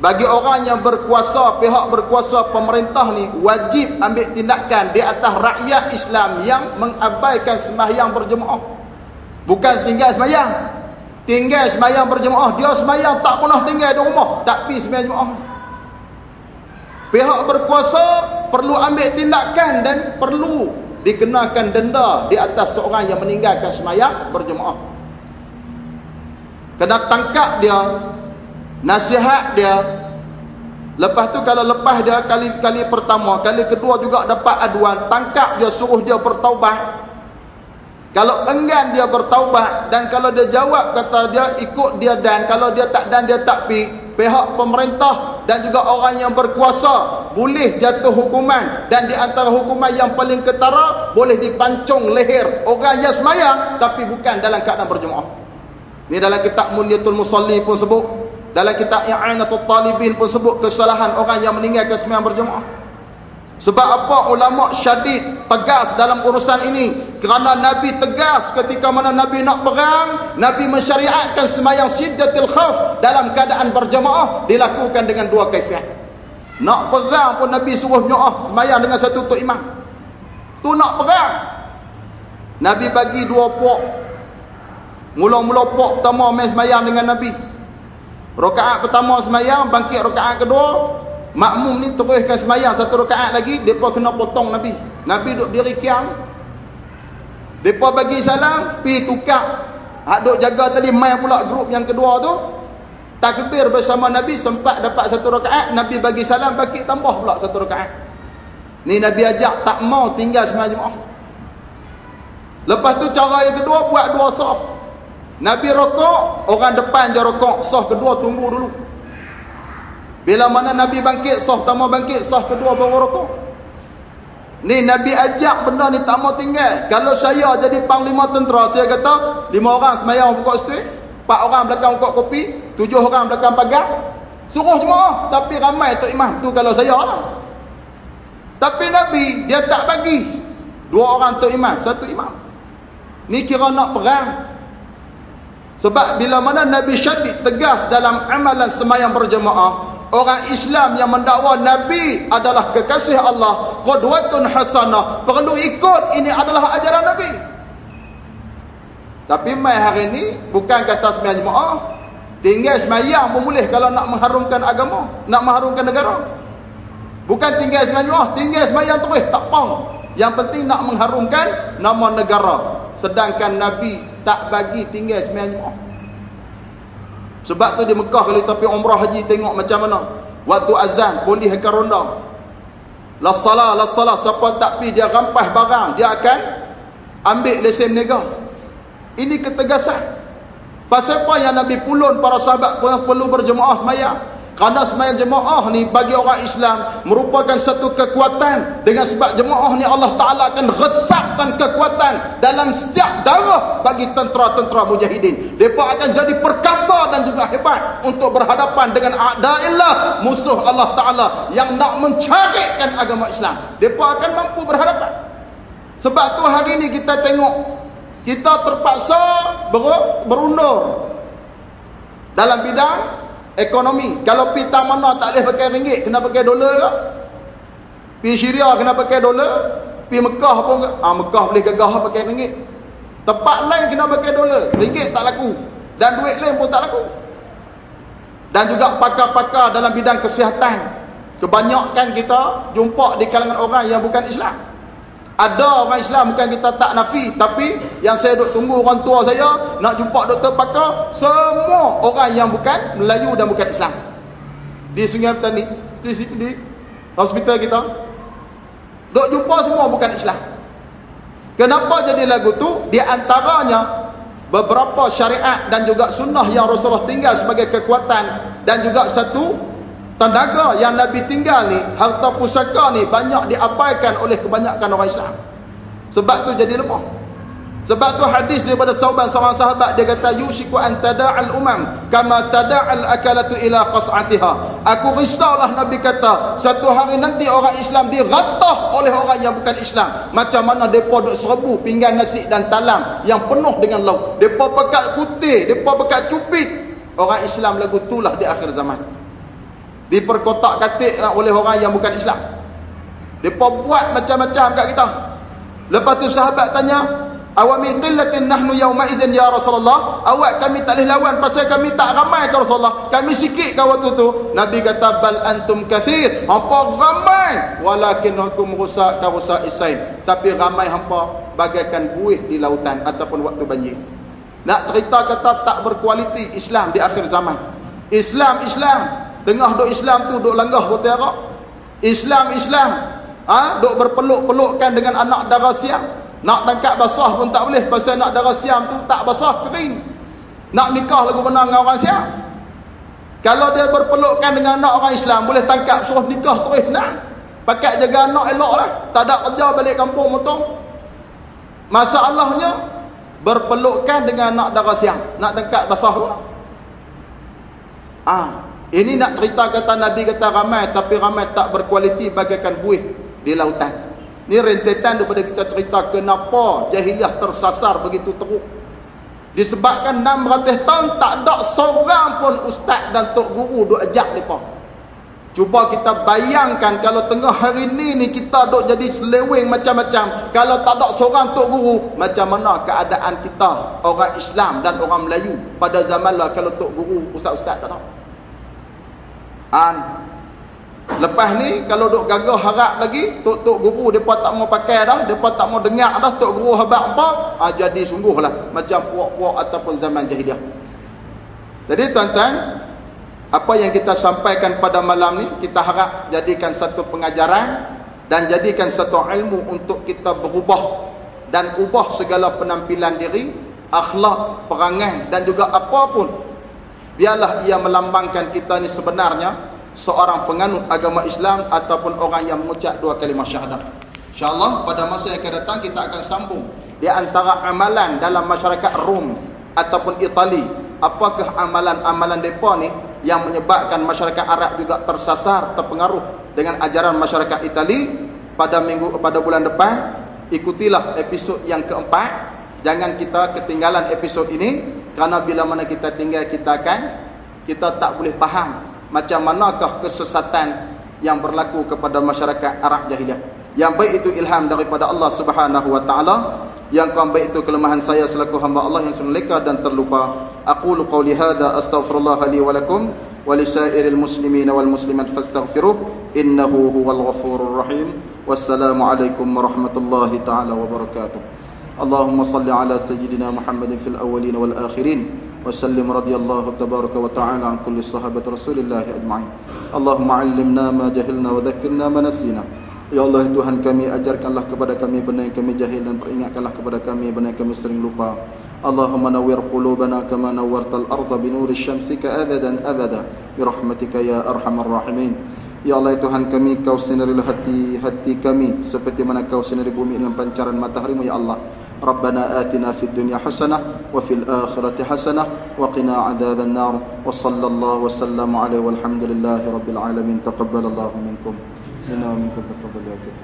Bagi orang yang berkuasa, pihak berkuasa pemerintah ni wajib ambil tindakan di atas rakyat Islam yang mengabaikan sembahyang berjemaah. Bukan tinggal sembahyang. Tinggal sembahyang berjemaah, dia sembahyang tak pernah tinggal di rumah, tak pi sembahyang jemaah. Pihak berkuasa perlu ambil tindakan dan perlu dikenakan denda di atas seorang yang meninggalkan sembahyang berjemaah. Kena tangkap dia nasihat dia. Lepas tu kalau lepas dia kali-kali pertama kali kedua juga dapat aduan tangkap dia suruh dia bertaubat. Kalau enggan dia bertaubat dan kalau dia jawab kata dia ikut dia dan kalau dia tak dan dia tak pi pihak pemerintah dan juga orang yang berkuasa boleh jatuh hukuman dan di antara hukuman yang paling ketara boleh dipancung leher orang yang semayang tapi bukan dalam keadaan berjemaah. Ni dalam kitab Munyatul Musalli pun sebut dalam kitab I'anatul Talibin pun sebut kesalahan orang yang meninggalkan semayang berjemaah. Sebab apa ulama syadid tegas dalam urusan ini? Kerana Nabi tegas ketika mana Nabi nak perang, Nabi mensyariatkan semayang siddatil khaf dalam keadaan berjamaah dilakukan dengan dua kaifiat. Nak perang pun Nabi suruh nyoah semayang dengan satu tok imam. Tu nak perang. Nabi bagi dua pok. Mula-mula pok pertama main semayang dengan Nabi. Rakaat pertama semayang, bangkit rakaat kedua, Makmum ni teruskan semayang satu rakaat lagi, depa kena potong Nabi. Nabi duduk diri kiam. Depa bagi salam, pi tukar. Hak duk jaga tadi mai pula grup yang kedua tu. Takbir bersama Nabi sempat dapat satu rakaat, Nabi bagi salam bagi tambah pula satu rakaat. Ni Nabi ajak tak mau tinggal semayang jemaah. Lepas tu cara yang kedua buat dua saf. Nabi rokok, orang depan je rokok, saf kedua tunggu dulu. Bila mana Nabi bangkit, sah pertama bangkit, sah kedua baru rokok. Ni Nabi ajak benda ni tak mau tinggal. Kalau saya jadi panglima tentera, saya kata, lima orang semayang pokok street, empat orang belakang pokok kopi, tujuh orang belakang pagar, suruh jemaah. Tapi ramai tu imam. Tu kalau saya lah. Tapi Nabi, dia tak bagi. Dua orang tu imam, satu imam. Ni kira nak perang. Sebab bila mana Nabi syadid tegas dalam amalan semayang berjemaah, orang Islam yang mendakwa Nabi adalah kekasih Allah qudwatun hasanah perlu ikut ini adalah ajaran Nabi. Tapi mai hari ini bukan kata sembahyang jemaah. Tinggal sembahyang pun boleh kalau nak mengharumkan agama nak mengharumkan negara. Bukan tinggal sembahyang jemaah tinggal sembahyang terus tak pang yang penting nak mengharumkan nama negara sedangkan Nabi tak bagi tinggal sembahyang jemaah sebab tu di Mekah kalau tapi umrah haji tengok macam mana. Waktu azan boleh akan ronda. La salah, la salah siapa tak pi dia rampas barang, dia akan ambil lesen niaga. Ini ketegasan. Pasal apa yang Nabi pulun para sahabat perlu berjemaah sembahyang? Kerana semayang jemaah ni bagi orang Islam merupakan satu kekuatan. Dengan sebab jemaah ni Allah Ta'ala akan resapkan kekuatan dalam setiap darah bagi tentera-tentera mujahidin. Mereka akan jadi perkasa dan juga hebat untuk berhadapan dengan a'da'illah musuh Allah Ta'ala yang nak mencarikan agama Islam. Mereka akan mampu berhadapan. Sebab tu hari ni kita tengok kita terpaksa ber berundur dalam bidang ekonomi. Kalau pi mana tak boleh pakai ringgit, kena pakai dolar ke? Pi Syria kena pakai dolar. Pi Mekah pun ah Mekah boleh gagah pakai ringgit. Tempat lain kena pakai dolar. Ringgit tak laku. Dan duit lain pun tak laku. Dan juga pakar-pakar dalam bidang kesihatan. Kebanyakan kita jumpa di kalangan orang yang bukan Islam. Ada orang Islam bukan kita tak nafi Tapi yang saya duk tunggu orang tua saya Nak jumpa doktor pakar Semua orang yang bukan Melayu dan bukan Islam Di Sungai Petani Di, di, di hospital kita Duk jumpa semua bukan Islam Kenapa jadi lagu tu? Di antaranya Beberapa syariat dan juga sunnah yang Rasulullah tinggal sebagai kekuatan Dan juga satu tenaga yang Nabi tinggal ni, harta pusaka ni banyak diapaikan oleh kebanyakan orang Islam. Sebab tu jadi lemah. Sebab tu hadis daripada sahabat seorang sahabat dia kata yushiku an tada'al umam kama tada'al akalatu ila qas'atiha. Aku risaulah Nabi kata satu hari nanti orang Islam diratah oleh orang yang bukan Islam. Macam mana depa duk serbu pinggan nasi dan talam yang penuh dengan lauk. Depa pekat putih, depa pekat cupit. Orang Islam lagu tulah di akhir zaman diperkotak-katik oleh orang yang bukan Islam. Depa buat macam-macam kat kita. Lepas tu sahabat tanya, "Awami qillatin nahnu yawma idzin ya Rasulullah?" Awak kami tak boleh lawan pasal kami tak ramai ke Rasulullah. Kami sikit ke waktu tu. Nabi kata, "Bal antum kathir." Hampa ramai, walakin hukum rusak ka rusak isain. Tapi ramai hampa bagaikan buih di lautan ataupun waktu banjir. Nak cerita kata tak berkualiti Islam di akhir zaman. Islam Islam tengah duk Islam tu duk langgah botol arak Islam Islam. Ah ha? duk berpeluk-pelukkan dengan anak darah siam. Nak tangkap basah pun tak boleh. Pasal anak darah siam tu tak basah kering. Nak nikah lagu benar dengan orang siam. Kalau dia berpelukkan dengan anak orang Islam boleh tangkap suruh nikah terus nak? Pakai jaga anak elok lah tak ada kerja balik kampung motong. Masalahnya berpelukkan dengan anak darah siam. Nak tangkap basah tu Ah, ini nak cerita kata Nabi kata ramai tapi ramai tak berkualiti bagaikan buih di lautan. Ini rentetan daripada kita cerita kenapa jahiliah tersasar begitu teruk. Disebabkan 600 tahun tak ada seorang pun ustaz dan tok guru duk ajak depa. Cuba kita bayangkan kalau tengah hari ni ni kita duk jadi seleweng macam-macam. Kalau tak ada seorang tok guru, macam mana keadaan kita orang Islam dan orang Melayu pada zaman lah kalau tok guru ustaz-ustaz tak ada. An Lepas ni kalau duk gagah harap lagi tok-tok guru depa tak mau pakai dah, depa tak mau dengar dah tok guru habaq apa, ha, jadi sungguhlah macam puak-puak ataupun zaman jahiliah. Jadi tuan-tuan, apa yang kita sampaikan pada malam ni kita harap jadikan satu pengajaran dan jadikan satu ilmu untuk kita berubah dan ubah segala penampilan diri akhlak perangai dan juga apapun biarlah ia melambangkan kita ni sebenarnya seorang penganut agama Islam ataupun orang yang mengucap dua kalimah syahadat. Insyaallah pada masa yang akan datang kita akan sambung di antara amalan dalam masyarakat Rom ataupun Itali. Apakah amalan-amalan depa ni yang menyebabkan masyarakat Arab juga tersasar terpengaruh dengan ajaran masyarakat Itali? Pada minggu pada bulan depan ikutilah episod yang keempat jangan kita ketinggalan episod ini. Kerana bila mana kita tinggal kita akan kita tak boleh faham macam manakah kesesatan yang berlaku kepada masyarakat Arab jahiliah. Yang baik itu ilham daripada Allah Subhanahu wa taala. Yang kurang baik itu kelemahan saya selaku hamba Allah yang seleka dan terlupa. Aqulu qawli hadha astaghfirullah li wa lakum wa li sa'iril muslimin wal muslimat fastaghfiruh. Innahu huwal ghafurur rahim. Wassalamu alaikum warahmatullahi taala wabarakatuh اللهم صل على سيدنا محمد في الأولين والآخرين وسلم رضي الله تبارك وتعالى عن كل الصحابة رسول الله أجمعين اللهم علمنا ما جهلنا وذكرنا ما نسينا Ya Allah Tuhan kami ajarkanlah kepada kami benda yang kami jahil dan peringatkanlah kepada kami benda yang kami sering lupa. Allahumma nawwir qulubana kama nawwartal arda bi nuri syamsi ka abadan abada bi rahmatika ya arhamar rahimin. Ya Allah Tuhan kami kau sinarilah hati hati kami seperti mana kau sinari bumi dengan pancaran matahari-Mu ya Allah. ربنا آتنا في الدنيا حسنة وفي الآخرة حسنة وقنا عذاب النار وصلى الله وسلم عليه والحمد لله رب العالمين. تقبل الله منكم. منا ومنكم تقبل يا